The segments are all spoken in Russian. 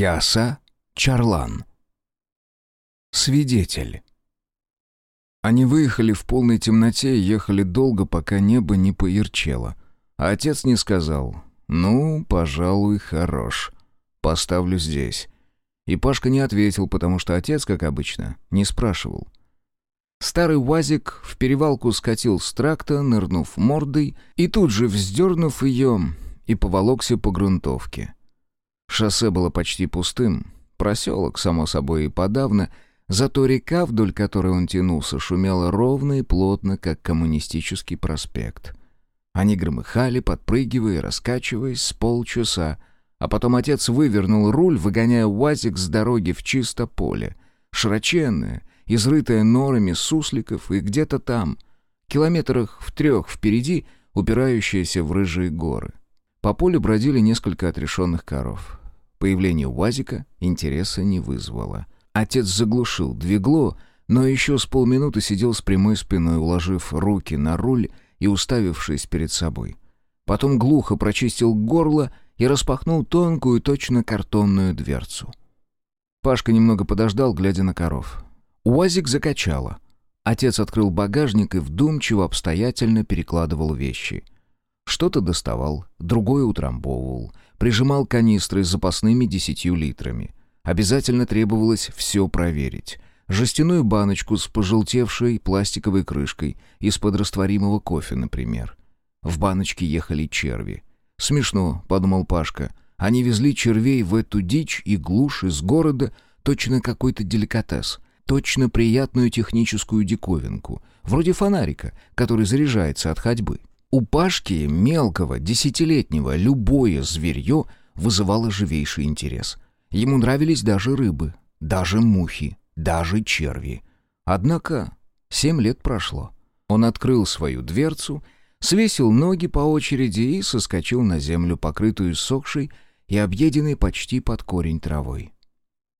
Яса Чарлан. Свидетель. Они выехали в полной темноте и ехали долго, пока небо не поярчело. А отец не сказал «Ну, пожалуй, хорош. Поставлю здесь». И Пашка не ответил, потому что отец, как обычно, не спрашивал. Старый УАЗик в перевалку скатил с тракта, нырнув мордой, и тут же, вздернув ее, и поволокся по грунтовке. Шоссе было почти пустым, проселок, само собой, и подавно, зато река, вдоль которой он тянулся, шумела ровно и плотно, как коммунистический проспект. Они громыхали, подпрыгивая и раскачиваясь с полчаса, а потом отец вывернул руль, выгоняя УАЗик с дороги в чисто поле. Широченное, изрытое норами сусликов, и где-то там, километрах в трех впереди, упирающиеся в рыжие горы. По полю бродили несколько отрешенных коров. Появление УАЗика интереса не вызвало. Отец заглушил двигло, но еще с полминуты сидел с прямой спиной, уложив руки на руль и уставившись перед собой. Потом глухо прочистил горло и распахнул тонкую, точно картонную дверцу. Пашка немного подождал, глядя на коров. УАЗик закачало. Отец открыл багажник и вдумчиво, обстоятельно перекладывал вещи. Что-то доставал, другое утрамбовывал, прижимал канистры с запасными десятью литрами. Обязательно требовалось все проверить. Жестяную баночку с пожелтевшей пластиковой крышкой из-под растворимого кофе, например. В баночке ехали черви. «Смешно», — подумал Пашка. «Они везли червей в эту дичь и глушь из города, точно какой-то деликатес, точно приятную техническую диковинку, вроде фонарика, который заряжается от ходьбы». У Пашки, мелкого, десятилетнего, любое зверье вызывало живейший интерес. Ему нравились даже рыбы, даже мухи, даже черви. Однако семь лет прошло. Он открыл свою дверцу свесил ноги по очереди и соскочил на землю, покрытую сохшей и объеденной почти под корень травой.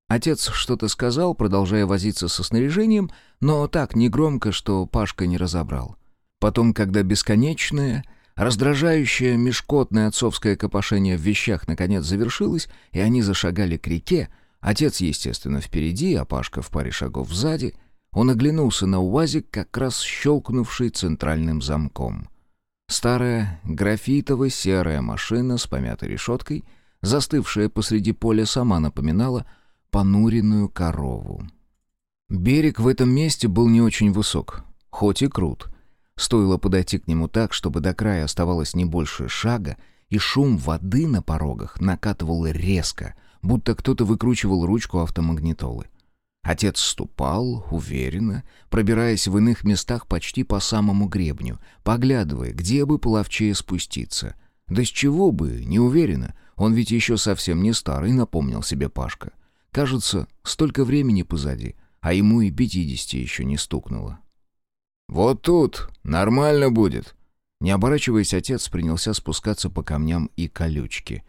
Отец что-то сказал, продолжая возиться со снаряжением, но так негромко, что Пашка не разобрал. Потом, когда бесконечное, раздражающее мешкотное отцовское копошение в вещах наконец завершилось, и они зашагали к реке, отец, естественно, впереди, а Пашка в паре шагов сзади, он оглянулся на УАЗик, как раз щелкнувший центральным замком — Старая графитово-серая машина с помятой решеткой, застывшая посреди поля, сама напоминала понуренную корову. Берег в этом месте был не очень высок, хоть и крут. Стоило подойти к нему так, чтобы до края оставалось не больше шага, и шум воды на порогах накатывал резко, будто кто-то выкручивал ручку автомагнитолы. Отец ступал, уверенно, пробираясь в иных местах почти по самому гребню, поглядывая, где бы половчее спуститься. Да с чего бы, не уверенно, он ведь еще совсем не старый, напомнил себе Пашка. Кажется, столько времени позади, а ему и пятидесяти еще не стукнуло. «Вот тут, нормально будет!» Не оборачиваясь, отец принялся спускаться по камням и колючке.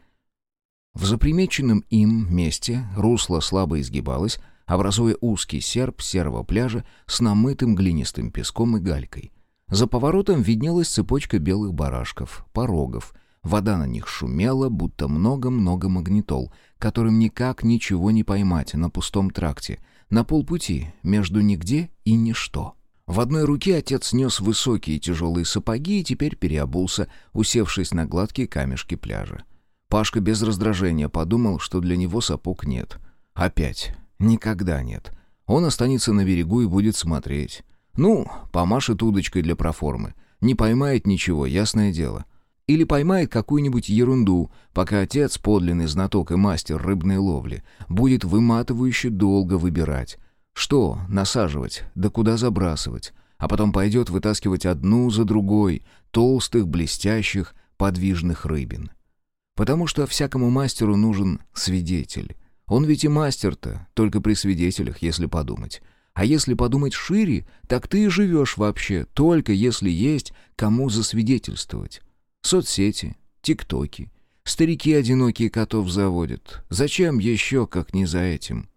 В запримеченном им месте русло слабо изгибалось, образуя узкий серп серого пляжа с намытым глинистым песком и галькой. За поворотом виднелась цепочка белых барашков, порогов. Вода на них шумела, будто много-много магнитол, которым никак ничего не поймать на пустом тракте, на полпути между нигде и ничто. В одной руке отец нес высокие тяжелые сапоги и теперь переобулся, усевшись на гладкие камешки пляжа. Пашка без раздражения подумал, что для него сапог нет. Опять Никогда нет. Он останется на берегу и будет смотреть. Ну, помашет удочкой для проформы. Не поймает ничего, ясное дело. Или поймает какую-нибудь ерунду, пока отец, подлинный знаток и мастер рыбной ловли, будет выматывающе долго выбирать. Что насаживать, да куда забрасывать. А потом пойдет вытаскивать одну за другой толстых, блестящих, подвижных рыбин. Потому что всякому мастеру нужен свидетель. Он ведь и мастер-то, только при свидетелях, если подумать. А если подумать шире, так ты и живешь вообще, только если есть кому засвидетельствовать. Соцсети, тиктоки, старики одинокие котов заводят. Зачем еще, как не за этим?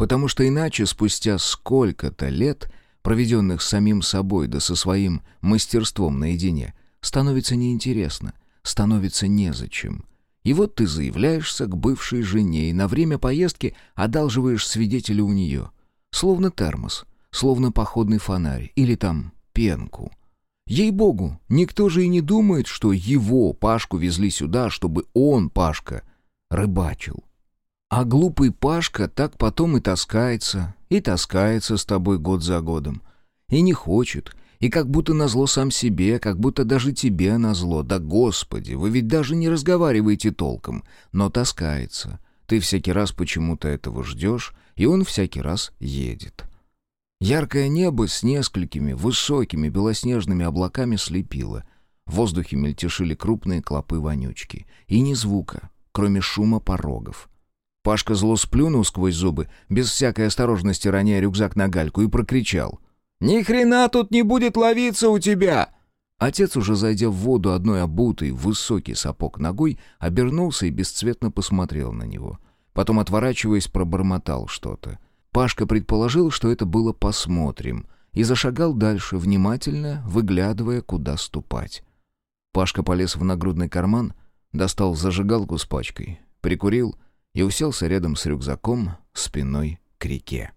Потому что иначе, спустя сколько-то лет, проведенных самим собой да со своим мастерством наедине, становится неинтересно, становится незачем. И вот ты заявляешься к бывшей жене и на время поездки одалживаешь свидетеля у нее. Словно термос, словно походный фонарь или там пенку. Ей-богу, никто же и не думает, что его, Пашку, везли сюда, чтобы он, Пашка, рыбачил. А глупый Пашка так потом и таскается, и таскается с тобой год за годом. И не хочет, и как будто назло сам себе, как будто даже тебе назло. Да господи, вы ведь даже не разговариваете толком, но таскается. Ты всякий раз почему-то этого ждешь, и он всякий раз едет. Яркое небо с несколькими высокими белоснежными облаками слепило. В воздухе мельтешили крупные клопы-вонючки. И ни звука, кроме шума порогов. Пашка зло сплюнул сквозь зубы, без всякой осторожности роняя рюкзак на гальку, и прокричал. «Ни хрена тут не будет ловиться у тебя!» Отец, уже зайдя в воду одной обутой, высокий сапог ногой, обернулся и бесцветно посмотрел на него. Потом, отворачиваясь, пробормотал что-то. Пашка предположил, что это было «посмотрим», и зашагал дальше, внимательно выглядывая, куда ступать. Пашка полез в нагрудный карман, достал зажигалку с пачкой, прикурил и уселся рядом с рюкзаком спиной к реке.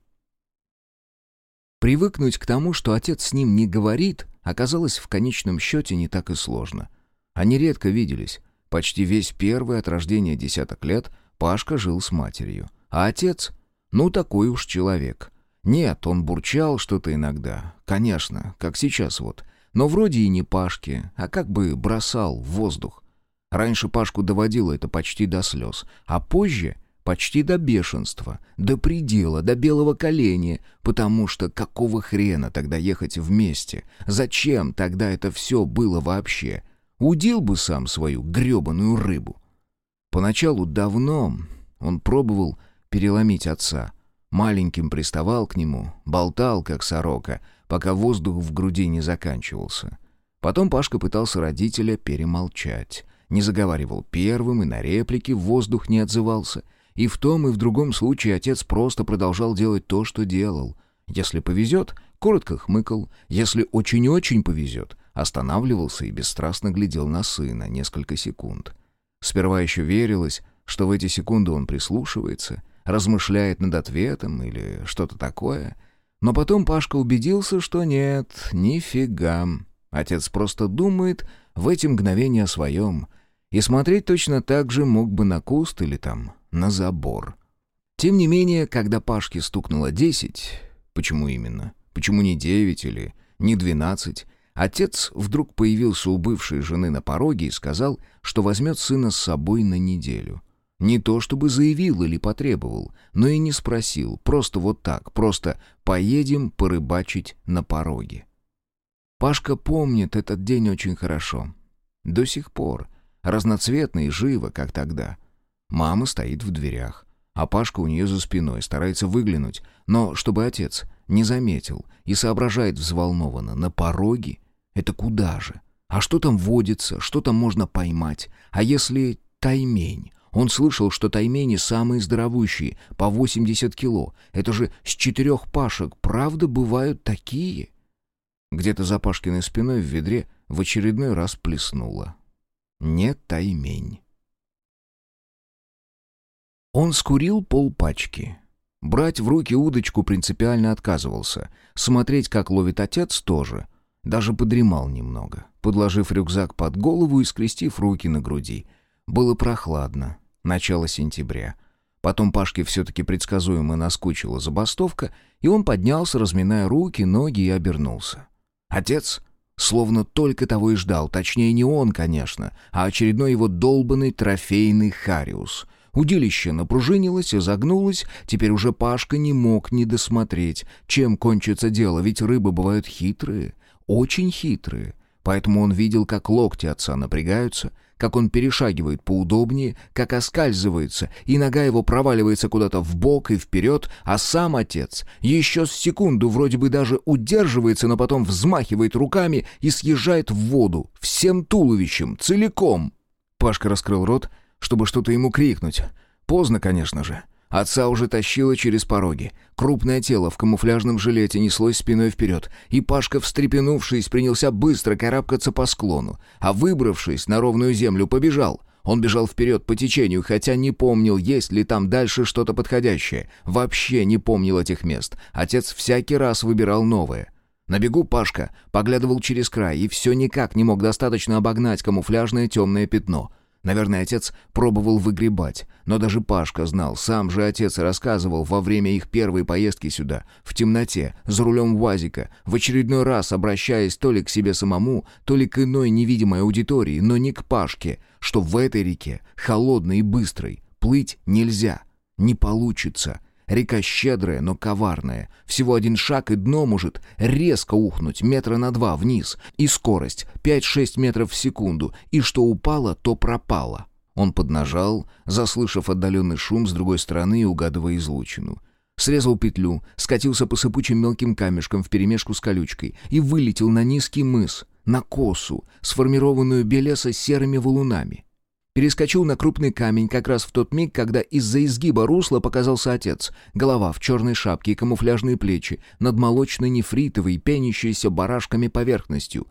Привыкнуть к тому, что отец с ним не говорит, оказалось в конечном счете не так и сложно. Они редко виделись. Почти весь первый от рождения десяток лет Пашка жил с матерью. А отец ну, такой уж человек. Нет, он бурчал что-то иногда. Конечно, как сейчас вот. Но вроде и не Пашки, а как бы бросал в воздух. Раньше Пашку доводило это почти до слез, а позже почти до бешенства, до предела, до белого коленя, потому что какого хрена тогда ехать вместе? Зачем тогда это все было вообще? Удил бы сам свою гребаную рыбу. Поначалу давно он пробовал переломить отца. Маленьким приставал к нему, болтал, как сорока, пока воздух в груди не заканчивался. Потом Пашка пытался родителя перемолчать. Не заговаривал первым и на реплики воздух не отзывался. И в том и в другом случае отец просто продолжал делать то, что делал. Если повезет, коротко хмыкал. Если очень-очень повезет, останавливался и бесстрастно глядел на сына несколько секунд. Сперва еще верилось, что в эти секунды он прислушивается — размышляет над ответом или что-то такое. Но потом Пашка убедился, что нет, нифига. Отец просто думает в эти мгновения о своем. И смотреть точно так же мог бы на куст или там на забор. Тем не менее, когда Пашке стукнуло десять, почему именно? Почему не девять или не двенадцать? Отец вдруг появился у бывшей жены на пороге и сказал, что возьмет сына с собой на неделю — не то чтобы заявил или потребовал, но и не спросил, просто вот так, просто «поедем порыбачить на пороге». Пашка помнит этот день очень хорошо. До сих пор. Разноцветно и живо, как тогда. Мама стоит в дверях, а Пашка у нее за спиной, старается выглянуть, но чтобы отец не заметил и соображает взволнованно. На пороге? Это куда же? А что там водится? Что там можно поймать? А если таймень? Он слышал, что таймени самые здоровущие, по 80 кило. Это же с четырех пашек, правда, бывают такие? Где-то за Пашкиной спиной в ведре в очередной раз плеснуло. Не таймень. Он скурил полпачки. Брать в руки удочку принципиально отказывался. Смотреть, как ловит отец, тоже. Даже подремал немного, подложив рюкзак под голову и скрестив руки на груди. Было прохладно, начало сентября. Потом Пашке все-таки предсказуемо наскучила забастовка, и он поднялся, разминая руки, ноги и обернулся. Отец словно только того и ждал, точнее не он, конечно, а очередной его долбанный трофейный Хариус. Удилище напружинилось и загнулось, теперь уже Пашка не мог не досмотреть, чем кончится дело, ведь рыбы бывают хитрые, очень хитрые. Поэтому он видел, как локти отца напрягаются, как он перешагивает поудобнее, как оскальзывается, и нога его проваливается куда-то в бок и вперед, а сам отец еще с секунду вроде бы даже удерживается, но потом взмахивает руками и съезжает в воду, всем туловищем, целиком. Пашка раскрыл рот, чтобы что-то ему крикнуть. Поздно, конечно же. Отца уже тащило через пороги. Крупное тело в камуфляжном жилете неслось спиной вперед, и Пашка, встрепенувшись, принялся быстро карабкаться по склону, а выбравшись на ровную землю, побежал. Он бежал вперед по течению, хотя не помнил, есть ли там дальше что-то подходящее. Вообще не помнил этих мест. Отец всякий раз выбирал новое. На бегу Пашка поглядывал через край и все никак не мог достаточно обогнать камуфляжное темное пятно — Наверное, отец пробовал выгребать, но даже Пашка знал, сам же отец рассказывал во время их первой поездки сюда, в темноте, за рулем УАЗика, в очередной раз обращаясь то ли к себе самому, то ли к иной невидимой аудитории, но не к Пашке, что в этой реке, холодной и быстрой, плыть нельзя, не получится — Река щедрая, но коварная. Всего один шаг, и дно может резко ухнуть метра на два вниз. И скорость 5-6 метров в секунду. И что упало, то пропало. Он поднажал, заслышав отдаленный шум с другой стороны и угадывая излучину. Срезал петлю, скатился по сыпучим мелким камешкам вперемешку с колючкой и вылетел на низкий мыс, на косу, сформированную белеса серыми валунами. Перескочил на крупный камень как раз в тот миг, когда из-за изгиба русла показался отец. Голова в черной шапке и камуфляжные плечи, над молочной нефритовой, пенящейся барашками поверхностью.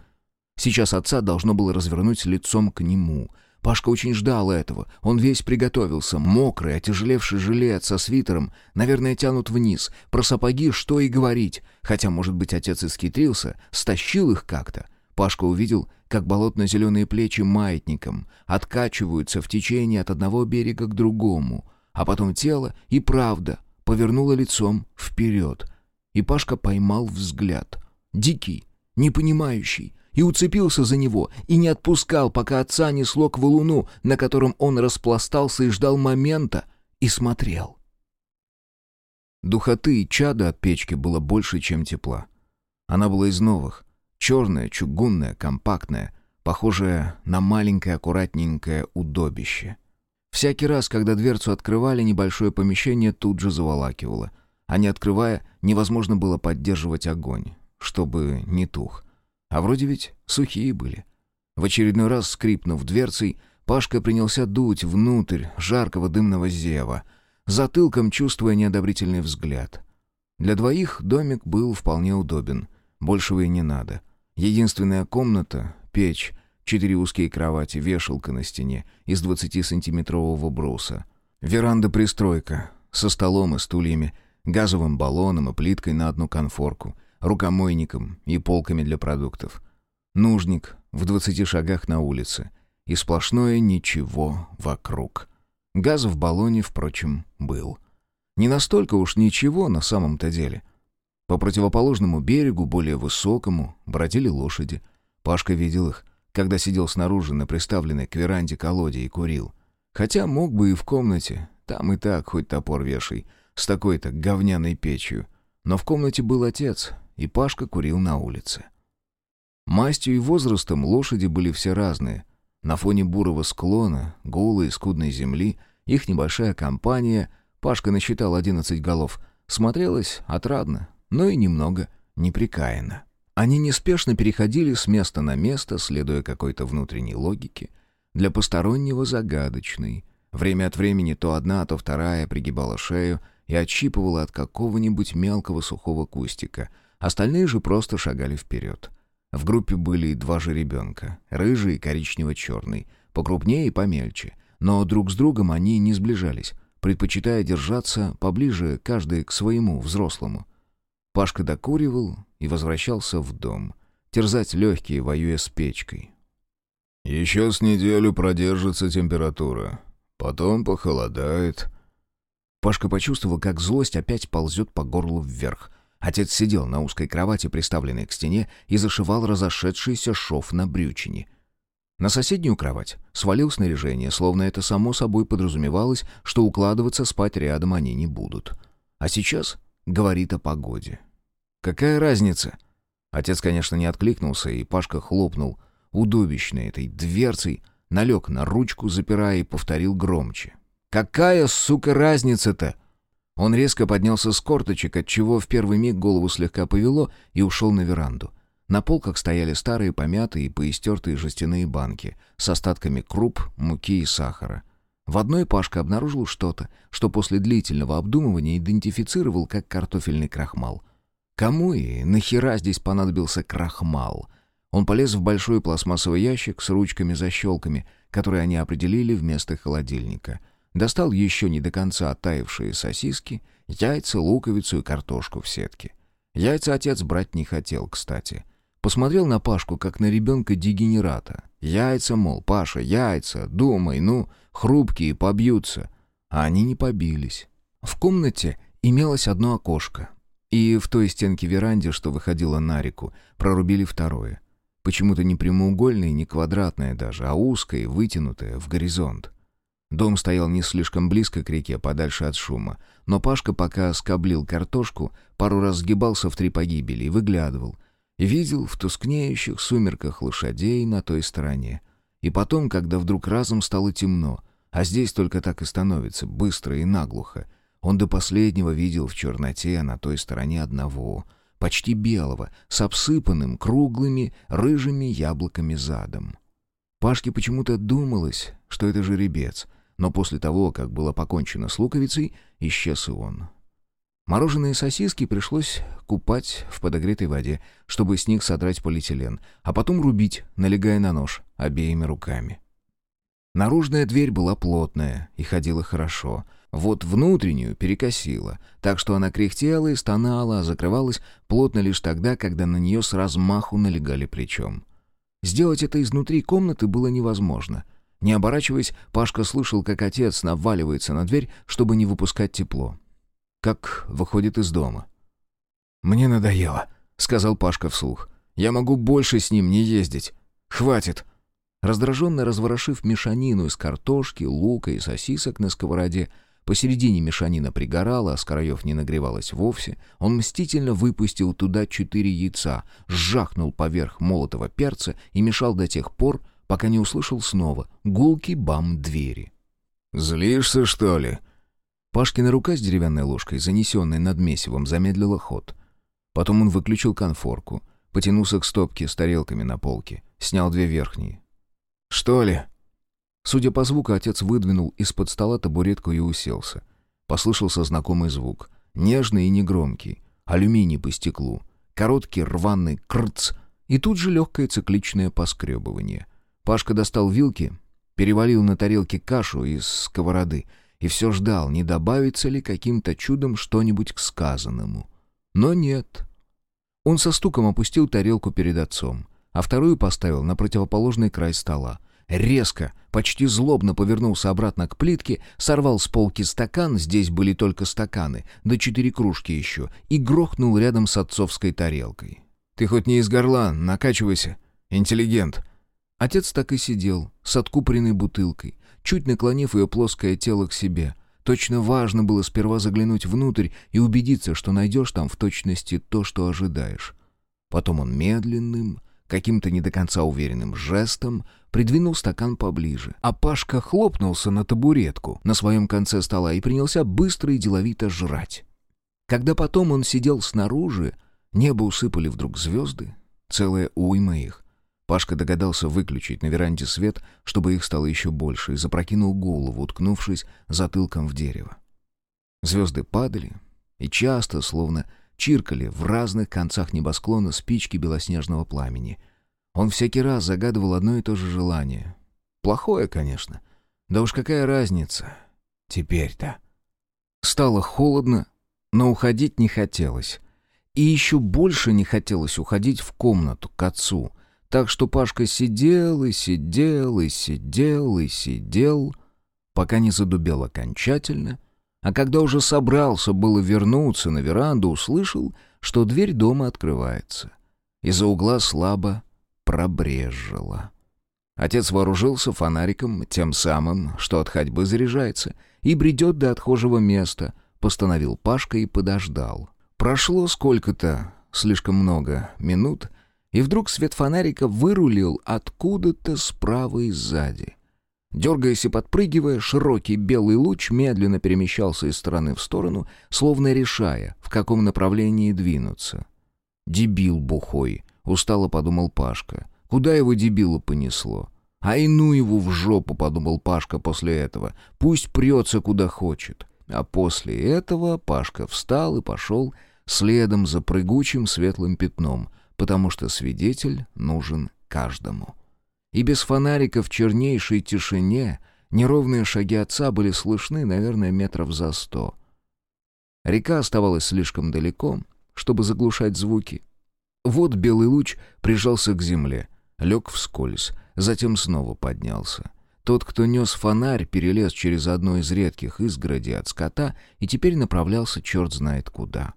Сейчас отца должно было развернуть лицом к нему. Пашка очень ждал этого. Он весь приготовился. Мокрый, отяжелевший жилет со свитером, наверное, тянут вниз. Про сапоги что и говорить. Хотя, может быть, отец исхитрился, стащил их как-то. Пашка увидел, как болотно-зеленые плечи маятником откачиваются в течение от одного берега к другому, а потом тело и правда повернуло лицом вперед. И Пашка поймал взгляд. Дикий, непонимающий, и уцепился за него, и не отпускал, пока отца несло к валуну, на котором он распластался и ждал момента, и смотрел. Духоты и чада от печки было больше, чем тепла. Она была из новых — Черная, чугунная, компактная, похожая на маленькое аккуратненькое удобище. Всякий раз, когда дверцу открывали, небольшое помещение тут же заволакивало. А не открывая, невозможно было поддерживать огонь, чтобы не тух. А вроде ведь сухие были. В очередной раз, скрипнув дверцей, Пашка принялся дуть внутрь жаркого дымного зева, затылком чувствуя неодобрительный взгляд. Для двоих домик был вполне удобен. Большего и не надо — Единственная комната — печь, четыре узкие кровати, вешалка на стене из 20-сантиметрового бруса. Веранда-пристройка со столом и стульями, газовым баллоном и плиткой на одну конфорку, рукомойником и полками для продуктов. Нужник в 20 шагах на улице. И сплошное ничего вокруг. Газ в баллоне, впрочем, был. Не настолько уж ничего на самом-то деле — по противоположному берегу, более высокому, бродили лошади. Пашка видел их, когда сидел снаружи на приставленной к веранде колоде и курил. Хотя мог бы и в комнате, там и так хоть топор вешай, с такой-то говняной печью. Но в комнате был отец, и Пашка курил на улице. Мастью и возрастом лошади были все разные. На фоне бурого склона, голой и скудной земли, их небольшая компания, Пашка насчитал одиннадцать голов, смотрелась отрадно, но и немного неприкаянно. Они неспешно переходили с места на место, следуя какой-то внутренней логике, для постороннего загадочной. Время от времени то одна, то вторая пригибала шею и отщипывала от какого-нибудь мелкого сухого кустика, остальные же просто шагали вперед. В группе были два же ребенка, рыжий и коричнево-черный, покрупнее и помельче, но друг с другом они не сближались, предпочитая держаться поближе каждый к своему взрослому. Пашка докуривал и возвращался в дом, терзать легкие, воюя с печкой. «Еще с неделю продержится температура, потом похолодает». Пашка почувствовал, как злость опять ползет по горлу вверх. Отец сидел на узкой кровати, приставленной к стене, и зашивал разошедшийся шов на брючине. На соседнюю кровать свалил снаряжение, словно это само собой подразумевалось, что укладываться спать рядом они не будут. А сейчас говорит о погоде. Какая разница? Отец, конечно, не откликнулся, и Пашка хлопнул удобищной этой дверцей, налег на ручку, запирая, и повторил громче. «Какая, сука, разница-то?» Он резко поднялся с корточек, отчего в первый миг голову слегка повело, и ушел на веранду. На полках стояли старые помятые и поистертые жестяные банки с остатками круп, муки и сахара. В одной Пашка обнаружил что-то, что после длительного обдумывания идентифицировал как картофельный крахмал. Кому и нахера здесь понадобился крахмал? Он полез в большой пластмассовый ящик с ручками-защелками, который они определили вместо холодильника. Достал еще не до конца оттаившие сосиски, яйца, луковицу и картошку в сетке. Яйца отец брать не хотел, кстати. Посмотрел на Пашку, как на ребенка-дегенерата. Яйца, мол, Паша, яйца, думай, ну, хрупкие, побьются. А они не побились. В комнате имелось одно окошко. И в той стенке веранде, что выходила на реку, прорубили второе. Почему-то не прямоугольное, не квадратное даже, а узкое, вытянутое, в горизонт. Дом стоял не слишком близко к реке, подальше от шума. Но Пашка, пока скоблил картошку, пару раз сгибался в три погибели и выглядывал. Видел в тускнеющих сумерках лошадей на той стороне. И потом, когда вдруг разом стало темно, а здесь только так и становится, быстро и наглухо, он до последнего видел в черноте на той стороне одного, почти белого, с обсыпанным круглыми рыжими яблоками задом. Пашке почему-то думалось, что это жеребец — но после того, как было покончено с луковицей, исчез и он. Мороженые сосиски пришлось купать в подогретой воде, чтобы с них содрать полиэтилен, а потом рубить, налегая на нож обеими руками. Наружная дверь была плотная и ходила хорошо. Вот внутреннюю перекосила, так что она кряхтела и стонала, а закрывалась плотно лишь тогда, когда на нее с размаху налегали плечом. Сделать это изнутри комнаты было невозможно. Не оборачиваясь, Пашка слышал, как отец наваливается на дверь, чтобы не выпускать тепло. Как выходит из дома. «Мне надоело», — сказал Пашка вслух. «Я могу больше с ним не ездить. Хватит». Раздраженно разворошив мешанину из картошки, лука и сосисок на сковороде, посередине мешанина пригорала, а с краев не нагревалась вовсе, он мстительно выпустил туда четыре яйца, сжахнул поверх молотого перца и мешал до тех пор, пока не услышал снова гулкий бам двери. «Злишься, что ли?» Пашкина рука с деревянной ложкой, занесенной над месивом, замедлила ход. Потом он выключил конфорку, потянулся к стопке с тарелками на полке, снял две верхние. «Что ли?» Судя по звуку, отец выдвинул из-под стола табуретку и уселся. Послышался знакомый звук, нежный и негромкий, алюминий по стеклу, короткий рваный крц и тут же легкое цикличное поскребывание. Пашка достал вилки, перевалил на тарелке кашу из сковороды и все ждал, не добавится ли каким-то чудом что-нибудь к сказанному. Но нет. Он со стуком опустил тарелку перед отцом, а вторую поставил на противоположный край стола. Резко, почти злобно повернулся обратно к плитке, сорвал с полки стакан, здесь были только стаканы, да четыре кружки еще, и грохнул рядом с отцовской тарелкой. «Ты хоть не из горла, накачивайся, интеллигент», Отец так и сидел, с откупоренной бутылкой, чуть наклонив ее плоское тело к себе. Точно важно было сперва заглянуть внутрь и убедиться, что найдешь там в точности то, что ожидаешь. Потом он медленным, каким-то не до конца уверенным жестом придвинул стакан поближе, а Пашка хлопнулся на табуретку на своем конце стола и принялся быстро и деловито жрать. Когда потом он сидел снаружи, небо усыпали вдруг звезды, целая уйма их. Пашка догадался выключить на веранде свет, чтобы их стало еще больше, и запрокинул голову, уткнувшись затылком в дерево. Звезды падали и часто, словно чиркали в разных концах небосклона спички белоснежного пламени. Он всякий раз загадывал одно и то же желание. Плохое, конечно. Да уж какая разница теперь-то. Стало холодно, но уходить не хотелось. И еще больше не хотелось уходить в комнату к отцу — так что Пашка сидел и сидел и сидел и сидел, пока не задубел окончательно, а когда уже собрался было вернуться на веранду, услышал, что дверь дома открывается. Из-за угла слабо пробрежила. Отец вооружился фонариком, тем самым, что от ходьбы заряжается, и бредет до отхожего места, постановил Пашка и подождал. Прошло сколько-то, слишком много, минут — и вдруг свет фонарика вырулил откуда-то справа и сзади. Дергаясь и подпрыгивая, широкий белый луч медленно перемещался из стороны в сторону, словно решая, в каком направлении двинуться. «Дебил бухой», — устало подумал Пашка. «Куда его дебила понесло?» «А и ну его в жопу», — подумал Пашка после этого. «Пусть прется куда хочет». А после этого Пашка встал и пошел следом за прыгучим светлым пятном — потому что свидетель нужен каждому. И без фонарика в чернейшей тишине неровные шаги отца были слышны, наверное, метров за сто. Река оставалась слишком далеко, чтобы заглушать звуки. Вот белый луч прижался к земле, лег вскользь, затем снова поднялся. Тот, кто нес фонарь, перелез через одно из редких изгородей от скота и теперь направлялся черт знает куда.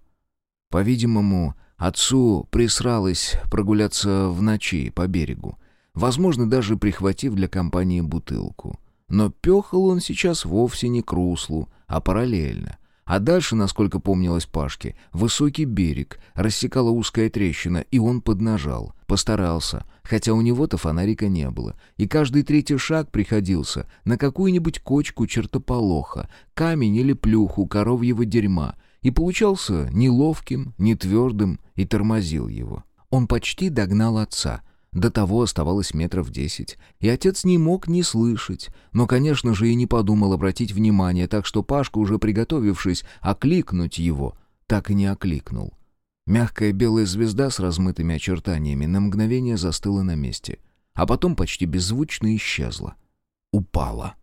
По-видимому, отцу присралось прогуляться в ночи по берегу, возможно, даже прихватив для компании бутылку. Но пехал он сейчас вовсе не к руслу, а параллельно — а дальше, насколько помнилось Пашке, высокий берег, рассекала узкая трещина, и он поднажал. Постарался, хотя у него-то фонарика не было. И каждый третий шаг приходился на какую-нибудь кочку чертополоха, камень или плюху коровьего дерьма, и получался неловким, не твердым, и тормозил его. Он почти догнал отца — до того оставалось метров десять, и отец не мог не слышать, но, конечно же, и не подумал обратить внимание, так что Пашка, уже приготовившись окликнуть его, так и не окликнул. Мягкая белая звезда с размытыми очертаниями на мгновение застыла на месте, а потом почти беззвучно исчезла. Упала.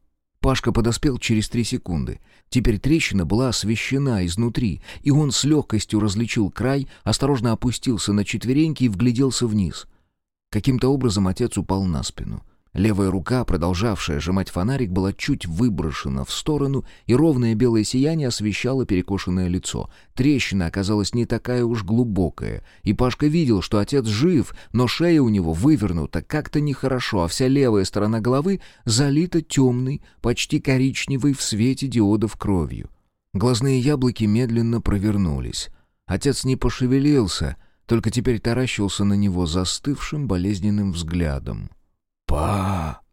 Пашка подоспел через три секунды. Теперь трещина была освещена изнутри, и он с легкостью различил край, осторожно опустился на четвереньки и вгляделся вниз — Каким-то образом отец упал на спину. Левая рука, продолжавшая сжимать фонарик, была чуть выброшена в сторону, и ровное белое сияние освещало перекошенное лицо. Трещина оказалась не такая уж глубокая, и Пашка видел, что отец жив, но шея у него вывернута как-то нехорошо, а вся левая сторона головы залита темной, почти коричневой в свете диодов кровью. Глазные яблоки медленно провернулись. Отец не пошевелился — только теперь таращился на него застывшим болезненным взглядом. «Пашка!»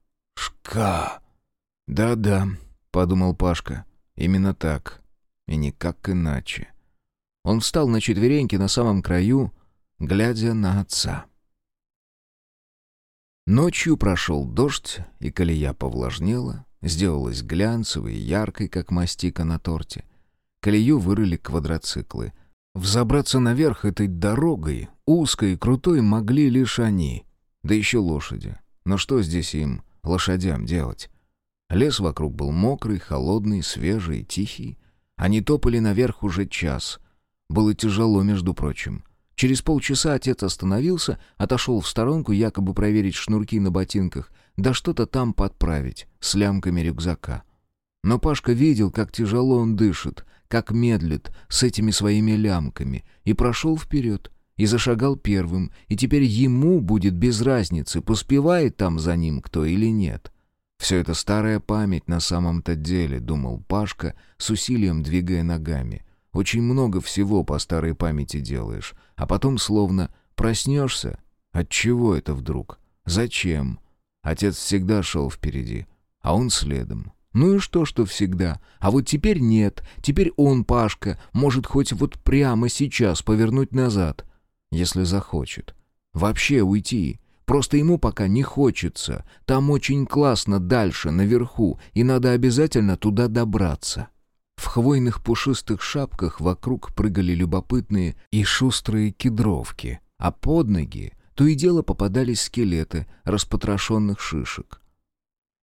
«Да-да», — подумал Пашка, — «именно так, и никак иначе». Он встал на четвереньки на самом краю, глядя на отца. Ночью прошел дождь, и колея повлажнела, сделалась глянцевой и яркой, как мастика на торте. Колею вырыли квадроциклы. Взобраться наверх этой дорогой, узкой и крутой, могли лишь они, да еще лошади. Но что здесь им, лошадям, делать? Лес вокруг был мокрый, холодный, свежий, тихий. Они топали наверх уже час. Было тяжело, между прочим. Через полчаса отец остановился, отошел в сторонку, якобы проверить шнурки на ботинках, да что-то там подправить, с лямками рюкзака. Но Пашка видел, как тяжело он дышит, как медлит с этими своими лямками, и прошел вперед, и зашагал первым, и теперь ему будет без разницы, поспевает там за ним кто или нет. Все это старая память на самом-то деле, думал Пашка, с усилием двигая ногами. Очень много всего по старой памяти делаешь, а потом словно проснешься. От чего это вдруг? Зачем? Отец всегда шел впереди, а он следом. Ну и что, что всегда? А вот теперь нет. Теперь он, Пашка, может хоть вот прямо сейчас повернуть назад, если захочет. Вообще уйти. Просто ему пока не хочется. Там очень классно дальше, наверху, и надо обязательно туда добраться. В хвойных пушистых шапках вокруг прыгали любопытные и шустрые кедровки, а под ноги то и дело попадались скелеты распотрошенных шишек.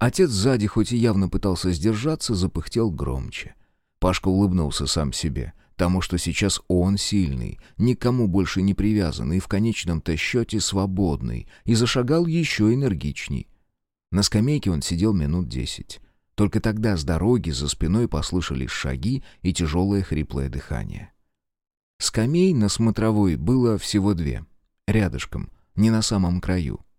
Отец сзади, хоть и явно пытался сдержаться, запыхтел громче. Пашка улыбнулся сам себе, тому, что сейчас он сильный, никому больше не привязанный в конечном-то счете свободный, и зашагал еще энергичней. На скамейке он сидел минут десять. Только тогда с дороги за спиной послышались шаги и тяжелое хриплое дыхание. Скамей на смотровой было всего две, рядышком, не на самом краю —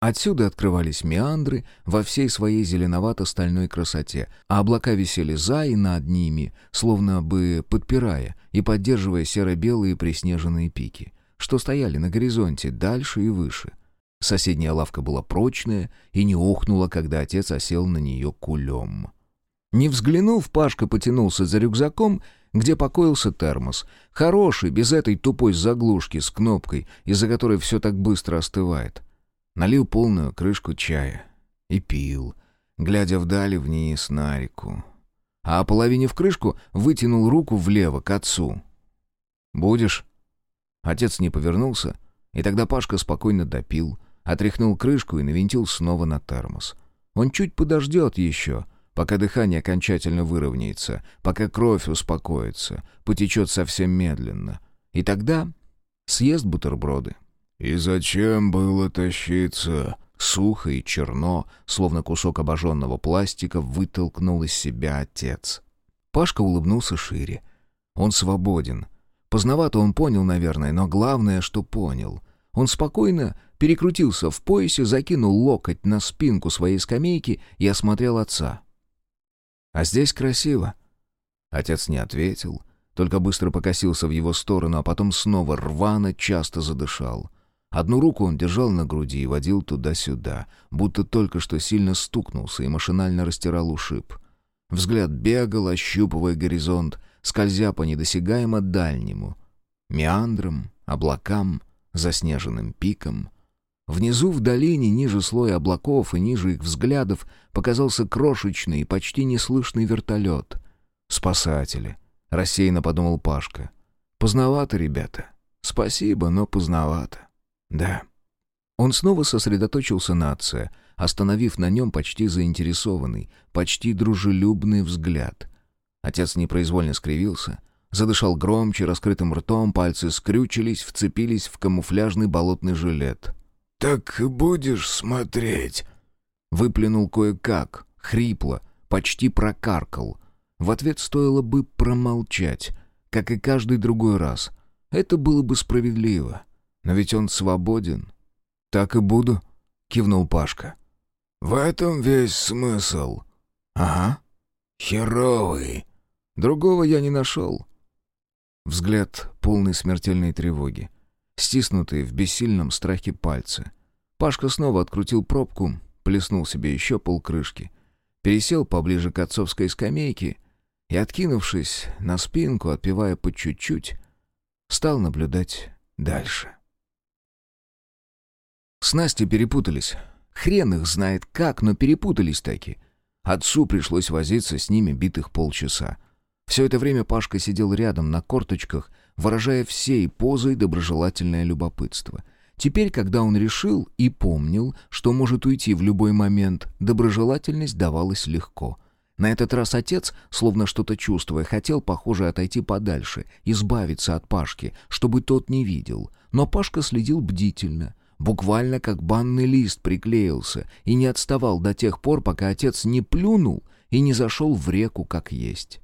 Отсюда открывались меандры во всей своей зеленовато-стальной красоте, а облака висели за и над ними, словно бы подпирая и поддерживая серо-белые приснеженные пики, что стояли на горизонте дальше и выше. Соседняя лавка была прочная и не охнула, когда отец осел на нее кулем. Не взглянув, Пашка потянулся за рюкзаком, где покоился термос. Хороший, без этой тупой заглушки с кнопкой, из-за которой все так быстро остывает. Налил полную крышку чая и пил, глядя вдали вниз на реку. А половине в крышку вытянул руку влево к отцу. «Будешь?» Отец не повернулся, и тогда Пашка спокойно допил, Отряхнул крышку и навинтил снова на термос. Он чуть подождет еще, пока дыхание окончательно выровняется, пока кровь успокоится, потечет совсем медленно. И тогда съест бутерброды. «И зачем было тащиться?» Сухо и черно, словно кусок обожженного пластика, вытолкнул из себя отец. Пашка улыбнулся шире. Он свободен. Поздновато он понял, наверное, но главное, что понял. Он спокойно перекрутился в поясе, закинул локоть на спинку своей скамейки и осмотрел отца. «А здесь красиво». Отец не ответил, только быстро покосился в его сторону, а потом снова рвано часто задышал. Одну руку он держал на груди и водил туда-сюда, будто только что сильно стукнулся и машинально растирал ушиб. Взгляд бегал, ощупывая горизонт, скользя по недосягаемо дальнему. Меандрам, облакам, заснеженным пикам. Внизу в долине, ниже слоя облаков и ниже их взглядов, показался крошечный и почти неслышный вертолет. «Спасатели», — рассеянно подумал Пашка. «Поздновато, ребята. Спасибо, но поздновато». Да. Он снова сосредоточился на отце, остановив на нем почти заинтересованный, почти дружелюбный взгляд. Отец непроизвольно скривился, задышал громче, раскрытым ртом, пальцы скрючились, вцепились в камуфляжный болотный жилет. «Так будешь смотреть?» Выплюнул кое-как, хрипло, почти прокаркал. В ответ стоило бы промолчать, как и каждый другой раз. Это было бы справедливо. Но ведь он свободен. Так и буду, кивнул Пашка. В этом весь смысл. Ага. Херовый. Другого я не нашел. Взгляд полный смертельной тревоги. Стиснутые в бессильном страхе пальцы. Пашка снова открутил пробку, плеснул себе еще полкрышки. Пересел поближе к отцовской скамейке и, откинувшись на спинку, отпивая по чуть-чуть, стал наблюдать дальше. Снасти перепутались. Хрен их знает как, но перепутались таки. Отцу пришлось возиться с ними битых полчаса. Все это время Пашка сидел рядом на корточках, выражая всей позой доброжелательное любопытство. Теперь, когда он решил и помнил, что может уйти в любой момент, доброжелательность давалась легко. На этот раз отец, словно что-то чувствуя, хотел, похоже, отойти подальше, избавиться от Пашки, чтобы тот не видел. Но Пашка следил бдительно, буквально как банный лист приклеился и не отставал до тех пор, пока отец не плюнул и не зашел в реку как есть.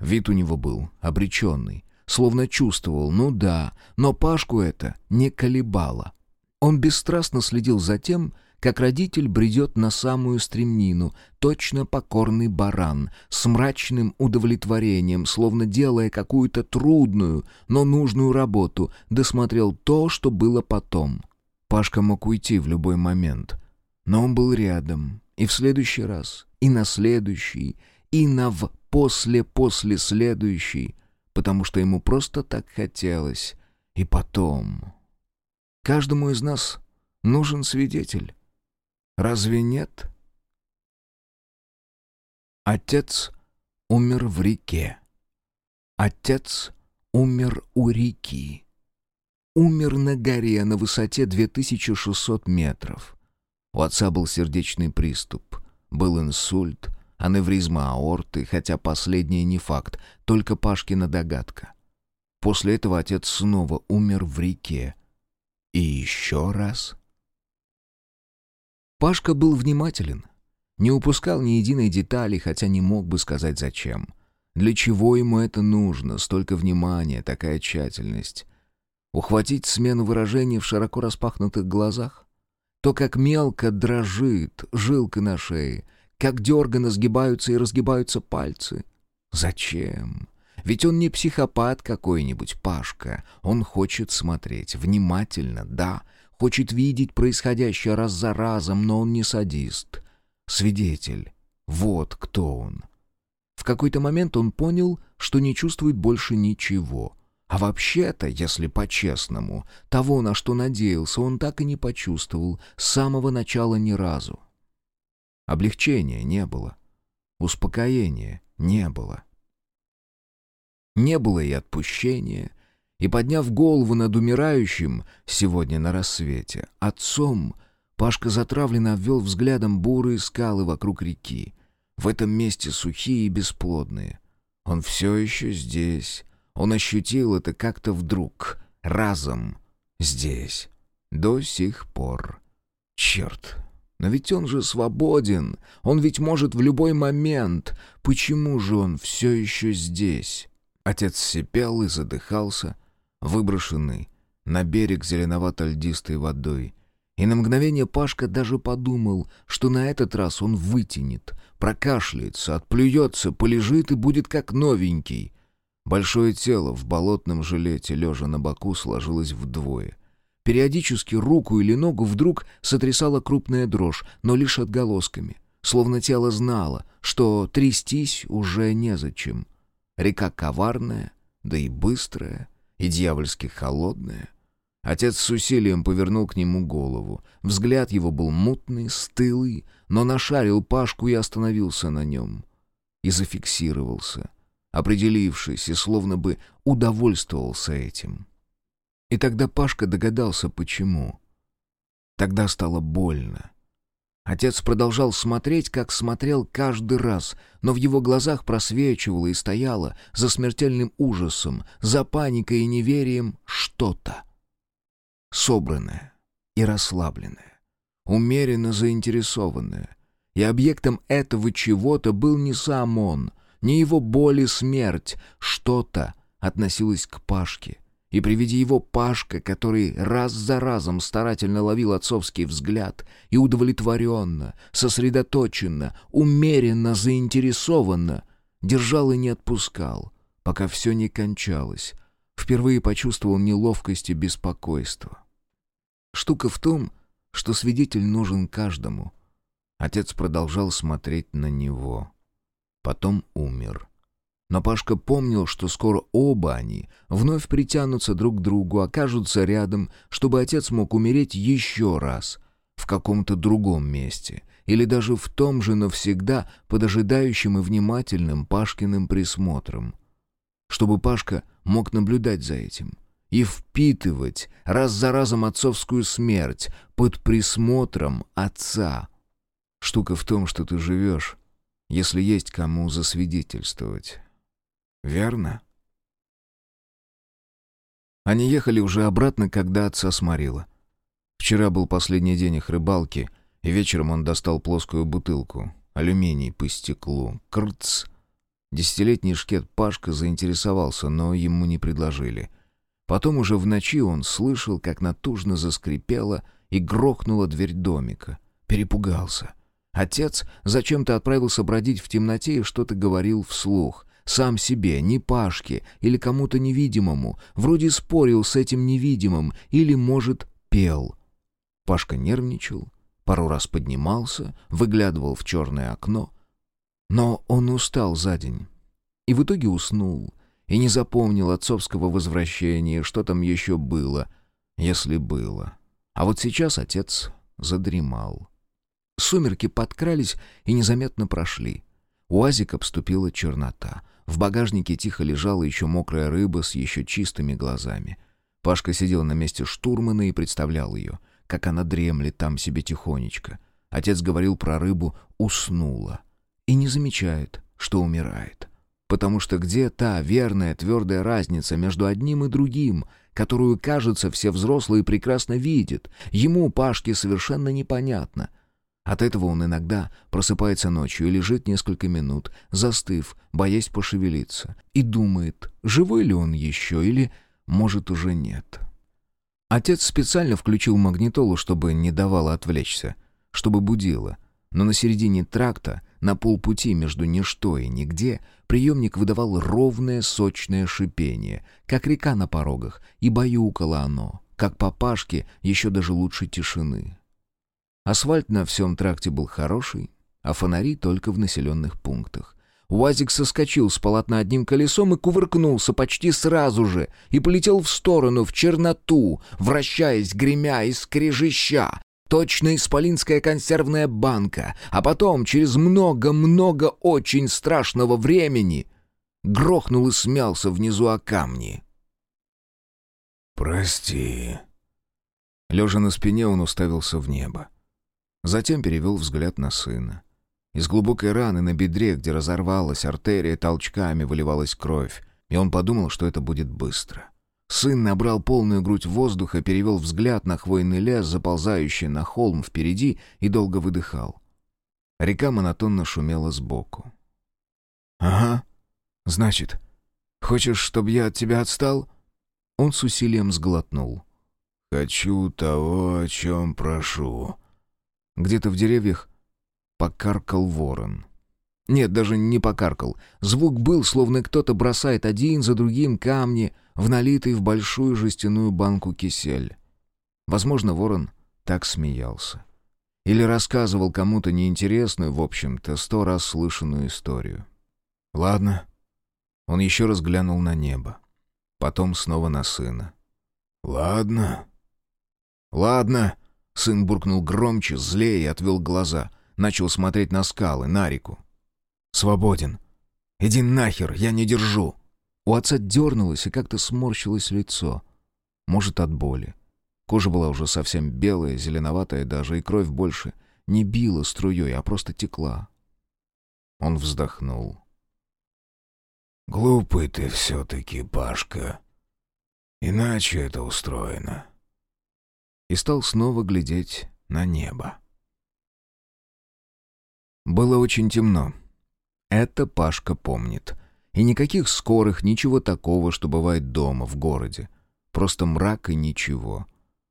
Вид у него был обреченный, словно чувствовал, ну да, но Пашку это не колебало. Он бесстрастно следил за тем, как родитель бредет на самую стремнину, точно покорный баран, с мрачным удовлетворением, словно делая какую-то трудную, но нужную работу, досмотрел то, что было потом — Пашка мог уйти в любой момент. Но он был рядом. И в следующий раз, и на следующий, и на в после-после следующий, потому что ему просто так хотелось. И потом... Каждому из нас нужен свидетель. Разве нет? Отец умер в реке. Отец умер у реки умер на горе на высоте 2600 метров. У отца был сердечный приступ, был инсульт, аневризма аорты, хотя последнее не факт, только Пашкина догадка. После этого отец снова умер в реке. И еще раз. Пашка был внимателен, не упускал ни единой детали, хотя не мог бы сказать зачем. Для чего ему это нужно, столько внимания, такая тщательность? Ухватить смену выражений в широко распахнутых глазах? То, как мелко дрожит жилка на шее, как дерганно сгибаются и разгибаются пальцы. Зачем? Ведь он не психопат какой-нибудь, Пашка. Он хочет смотреть внимательно, да, хочет видеть происходящее раз за разом, но он не садист. Свидетель. Вот кто он. В какой-то момент он понял, что не чувствует больше ничего — а вообще-то, если по-честному, того, на что надеялся, он так и не почувствовал с самого начала ни разу. Облегчения не было. Успокоения не было. Не было и отпущения, и, подняв голову над умирающим сегодня на рассвете, отцом, Пашка затравленно обвел взглядом бурые скалы вокруг реки. В этом месте сухие и бесплодные. Он все еще здесь. Он ощутил это как-то вдруг, разом, здесь, до сих пор. Черт, но ведь он же свободен, он ведь может в любой момент. Почему же он все еще здесь? Отец сипел и задыхался, выброшенный на берег зеленовато-льдистой водой. И на мгновение Пашка даже подумал, что на этот раз он вытянет, прокашляется, отплюется, полежит и будет как новенький. Большое тело в болотном жилете, лежа на боку, сложилось вдвое. Периодически руку или ногу вдруг сотрясала крупная дрожь, но лишь отголосками, словно тело знало, что трястись уже незачем. Река коварная, да и быстрая, и дьявольски холодная. Отец с усилием повернул к нему голову. Взгляд его был мутный, стылый, но нашарил Пашку и остановился на нем. И зафиксировался, определившись и словно бы удовольствовался этим. И тогда Пашка догадался, почему. Тогда стало больно. Отец продолжал смотреть, как смотрел каждый раз, но в его глазах просвечивало и стояло за смертельным ужасом, за паникой и неверием что-то. Собранное и расслабленное, умеренно заинтересованное. И объектом этого чего-то был не сам он, не его боль и смерть, что-то относилось к Пашке — и при виде его Пашка, который раз за разом старательно ловил отцовский взгляд и удовлетворенно, сосредоточенно, умеренно, заинтересованно, держал и не отпускал, пока все не кончалось, впервые почувствовал неловкость и беспокойство. Штука в том, что свидетель нужен каждому. Отец продолжал смотреть на него. Потом умер. Но Пашка помнил, что скоро оба они вновь притянутся друг к другу, окажутся рядом, чтобы отец мог умереть еще раз, в каком-то другом месте, или даже в том же навсегда под ожидающим и внимательным Пашкиным присмотром. Чтобы Пашка мог наблюдать за этим и впитывать раз за разом отцовскую смерть под присмотром отца. Штука в том, что ты живешь, если есть кому засвидетельствовать. Верно? Они ехали уже обратно, когда отца сморило. Вчера был последний день их рыбалки, и вечером он достал плоскую бутылку, алюминий по стеклу, крц. Десятилетний шкет Пашка заинтересовался, но ему не предложили. Потом уже в ночи он слышал, как натужно заскрипела и грохнула дверь домика. Перепугался. Отец зачем-то отправился бродить в темноте и что-то говорил вслух. Сам себе, не Пашке или кому-то невидимому. Вроде спорил с этим невидимым или, может, пел. Пашка нервничал, пару раз поднимался, выглядывал в черное окно. Но он устал за день. И в итоге уснул. И не запомнил отцовского возвращения, что там еще было, если было. А вот сейчас отец задремал. Сумерки подкрались и незаметно прошли. Уазик обступила чернота. В багажнике тихо лежала еще мокрая рыба с еще чистыми глазами. Пашка сидел на месте штурмана и представлял ее, как она дремлет там себе тихонечко. Отец говорил про рыбу «уснула» и не замечает, что умирает. Потому что где та верная твердая разница между одним и другим, которую, кажется, все взрослые прекрасно видят, ему, Пашке, совершенно непонятно — от этого он иногда просыпается ночью и лежит несколько минут, застыв, боясь пошевелиться, и думает, живой ли он еще или, может, уже нет. Отец специально включил магнитолу, чтобы не давало отвлечься, чтобы будило. Но на середине тракта, на полпути между ничто и нигде, приемник выдавал ровное сочное шипение, как река на порогах, и баюкало оно, как папашке еще даже лучше тишины. Асфальт на всем тракте был хороший, а фонари только в населенных пунктах. УАЗик соскочил с полотна одним колесом и кувыркнулся почти сразу же и полетел в сторону, в черноту, вращаясь, гремя и скрежеща. Точно исполинская консервная банка, а потом, через много-много очень страшного времени, грохнул и смялся внизу о камни. «Прости». Лежа на спине, он уставился в небо. Затем перевел взгляд на сына. Из глубокой раны на бедре, где разорвалась артерия, толчками выливалась кровь, и он подумал, что это будет быстро. Сын набрал полную грудь воздуха, перевел взгляд на хвойный лес, заползающий на холм впереди, и долго выдыхал. Река монотонно шумела сбоку. «Ага. Значит, хочешь, чтобы я от тебя отстал?» Он с усилием сглотнул. «Хочу того, о чем прошу». Где-то в деревьях покаркал ворон. Нет, даже не покаркал. Звук был, словно кто-то бросает один за другим камни в налитый в большую жестяную банку кисель. Возможно, ворон так смеялся. Или рассказывал кому-то неинтересную, в общем-то, сто раз слышанную историю. Ладно. Он еще раз глянул на небо. Потом снова на сына. «Ладно». «Ладно», — сын буркнул громче, злее и отвел глаза. Начал смотреть на скалы, на реку. «Свободен. Иди нахер, я не держу». У отца дернулось и как-то сморщилось лицо. Может, от боли. Кожа была уже совсем белая, зеленоватая даже, и кровь больше не била струей, а просто текла. Он вздохнул. «Глупый ты все-таки, Пашка. Иначе это устроено». И стал снова глядеть на небо. Было очень темно. Это Пашка помнит. И никаких скорых, ничего такого, что бывает дома, в городе. Просто мрак и ничего.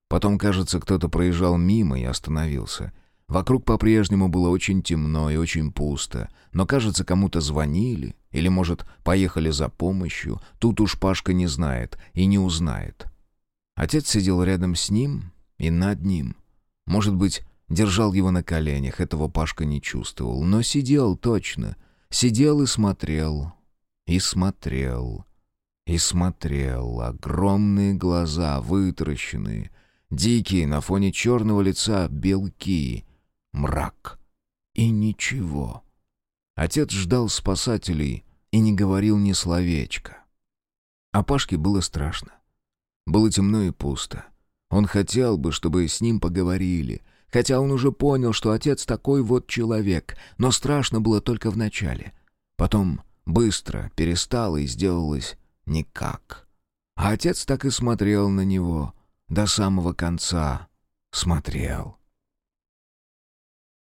Потом, кажется, кто-то проезжал мимо и остановился. Вокруг по-прежнему было очень темно и очень пусто, но, кажется, кому-то звонили, или, может, поехали за помощью. Тут уж Пашка не знает и не узнает. Отец сидел рядом с ним и над ним. Может быть, держал его на коленях, этого Пашка не чувствовал, но сидел точно. Сидел и смотрел, и смотрел, и смотрел. Огромные глаза, вытаращенные, Дикие, на фоне черного лица белки, мрак и ничего. Отец ждал спасателей и не говорил ни словечка. А Пашке было страшно. Было темно и пусто. Он хотел бы, чтобы с ним поговорили, хотя он уже понял, что отец такой вот человек, но страшно было только вначале. Потом быстро перестало и сделалось никак. А отец так и смотрел на него — до самого конца смотрел.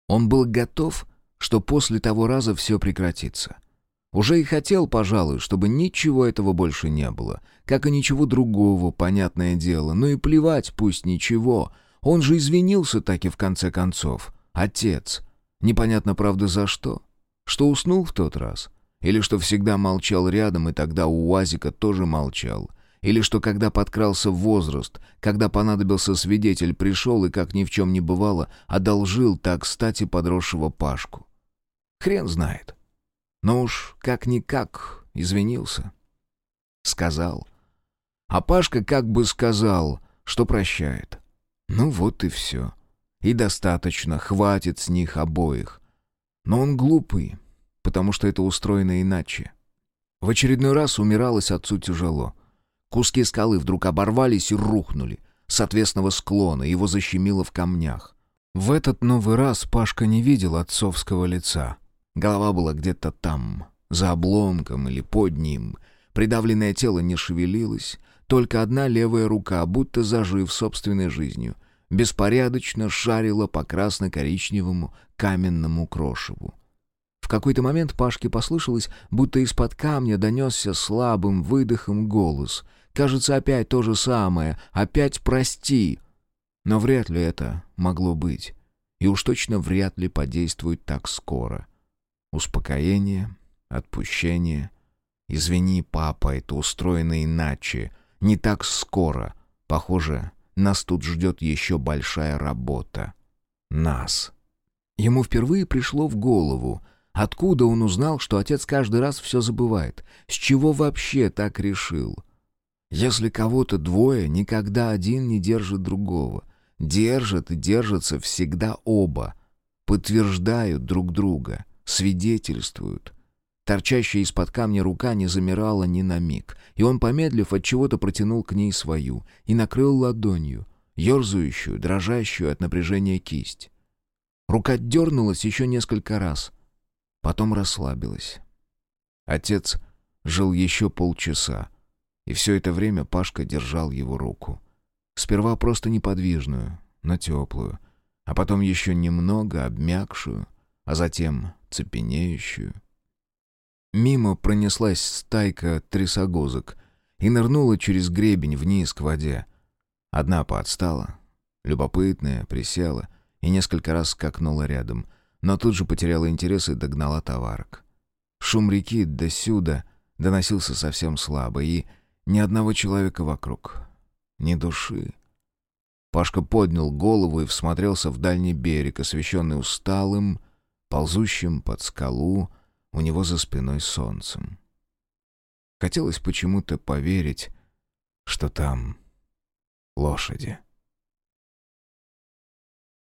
Он был готов, что после того раза все прекратится. Уже и хотел, пожалуй, чтобы ничего этого больше не было, как и ничего другого, понятное дело, но и плевать пусть ничего. Он же извинился таки в конце концов. Отец. Непонятно, правда, за что. Что уснул в тот раз? Или что всегда молчал рядом, и тогда у Уазика тоже молчал — или что когда подкрался возраст, когда понадобился свидетель, пришел и, как ни в чем не бывало, одолжил так кстати подросшего Пашку. Хрен знает. Но уж как-никак извинился. Сказал. А Пашка как бы сказал, что прощает. Ну вот и все. И достаточно, хватит с них обоих. Но он глупый, потому что это устроено иначе. В очередной раз умиралось отцу тяжело — Куски скалы вдруг оборвались и рухнули. С отвесного склона его защемило в камнях. В этот новый раз Пашка не видел отцовского лица. Голова была где-то там, за обломком или под ним. Придавленное тело не шевелилось, только одна левая рука, будто зажив собственной жизнью, беспорядочно шарила по красно-коричневому каменному крошеву. В какой-то момент Пашке послышалось, будто из-под камня донесся слабым выдохом голос, Кажется, опять то же самое. Опять прости. Но вряд ли это могло быть. И уж точно вряд ли подействует так скоро. Успокоение, отпущение. Извини, папа, это устроено иначе. Не так скоро. Похоже, нас тут ждет еще большая работа. Нас. Ему впервые пришло в голову, откуда он узнал, что отец каждый раз все забывает. С чего вообще так решил? — если кого-то двое, никогда один не держит другого. Держат и держатся всегда оба. Подтверждают друг друга, свидетельствуют. Торчащая из-под камня рука не замирала ни на миг, и он, помедлив, от чего-то протянул к ней свою и накрыл ладонью, ерзающую, дрожащую от напряжения кисть. Рука дернулась еще несколько раз, потом расслабилась. Отец жил еще полчаса, и все это время Пашка держал его руку. Сперва просто неподвижную, но теплую, а потом еще немного обмякшую, а затем цепенеющую. Мимо пронеслась стайка трясогузок и нырнула через гребень вниз к воде. Одна поотстала, любопытная, присела и несколько раз скакнула рядом, но тут же потеряла интерес и догнала товарок. Шум реки до сюда доносился совсем слабо, и ни одного человека вокруг, ни души. Пашка поднял голову и всмотрелся в дальний берег, освещенный усталым, ползущим под скалу у него за спиной солнцем. Хотелось почему-то поверить, что там лошади.